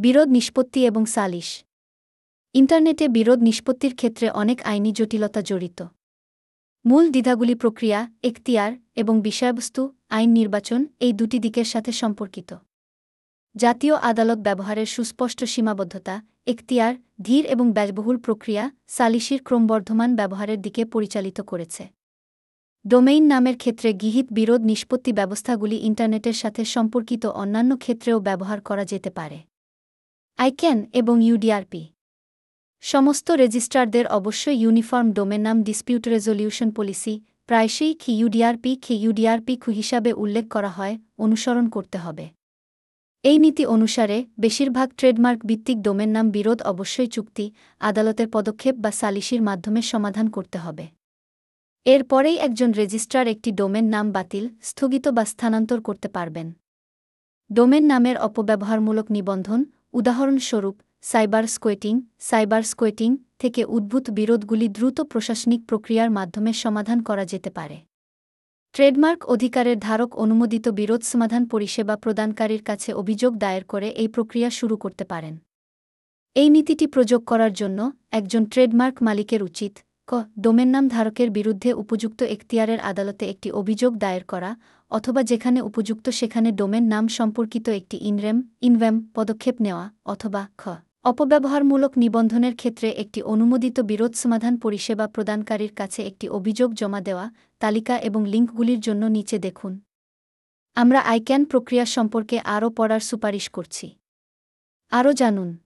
বিরোধ নিষ্পত্তি এবং সালিশ। ইন্টারনেটে বিরোধ নিষ্পত্তির ক্ষেত্রে অনেক আইনি জটিলতা জড়িত। মূল দ্বিধাগুলি প্রক্রিয়া, এখতিয়ার এবং বিষয়বস্তু, আইন নির্বাচন এই দুটি দিকের সাথে সম্পর্কিত। জাতীয় আদালত ব্যবহারের সুস্পষ্ট সীমাবদ্ধতা, এখতিয়ার, ধীর এবং ব্যয়বহুল প্রক্রিয়া সালিশির ক্রমবর্ধমান ব্যবহারের দিকে পরিচালিত করেছে। ডোমেইন নামের ক্ষেত্রে গৃহীত বিরোধ নিষ্পত্তি ব্যবস্থাগুলি ইন্টারনেটের সাথে সম্পর্কিত অন্যান্য ক্ষেত্রেও ব্যবহার করা যেতে পারে। আইক্যান এবং ইউডিআরপি সমস্ত রেজিস্ট্রারদের অবশ্যই ইউনিফর্ম ডোমেন নাম ডিসপিউট রেজলিউশন পলিসি প্রায়শই খি ইউডিআরপি খি ইউডিআরপি খু হিসাবে উল্লেখ করা হয়, অনুসরণ করতে হবে। এই নীতি অনুসারে, বেশিরভাগ ট্রেডমার্ক ভিত্তিক ডোমেন নাম বিরোধ অবশ্যই চুক্তি, আদালতের পদক্ষেপ বা সালিশির মাধ্যমে সমাধান করতে হবে। এরপরেই একজন রেজিস্ট্রার একটি ডোমেন নাম বাতিল, স্থগিত বা স্থানান্তর করতে পারবেন। ডোমেন নামের অপব্যবহারমূলক নিবন্ধন উদাহরণস্বরূপ, সাইবার স্কোয়েটিং সাইবার স্কোয়েটিং থেকে উদ্ভূত বিরোধগুলি দ্রুত প্রশাসনিক প্রক্রিয়ার মাধ্যমে সমাধান করা যেতে পারে। ট্রেডমার্ক অধিকারের ধারক অনুমোদিত বিরোধ সমাধান পরিষেবা প্রদানকারীর কাছে অভিযোগ দায়ের করে এই প্রক্রিয়া শুরু করতে পারেন। এই নীতিটি প্রযোগ করার জন্য একজন ট্রেডমার্ক মালিকের উচিত ক, ডোমেন নাম ধারকের বিরুদ্ধে উপযুক্ত এখতিয়ারের আদালতে একটি অভিযোগ দায়ের করা, অথবা যেখানে উপযুক্ত সেখানে ডোমেন নাম সম্পর্কিত একটি ইনরেম ইনভ্যাম পদক্ষেপ নেওয়া, অথবা খ, অপব্যবহারমূলক নিবন্ধনের ক্ষেত্রে একটি অনুমোদিত বিরোধ সমাধান পরিষেবা প্রদানকারীর কাছে একটি অভিযোগ জমা দেওয়া, তালিকা এবং লিঙ্কগুলির জন্য নিচে দেখুন। আমরা আইক্যান প্রক্রিয়া সম্পর্কে আরও পড়ার সুপারিশ করছি। আরও জানুন।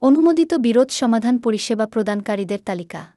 অনুমোদিত বিরোধ সমাধান পরিষেবা প্রদানকারীদের তালিকা।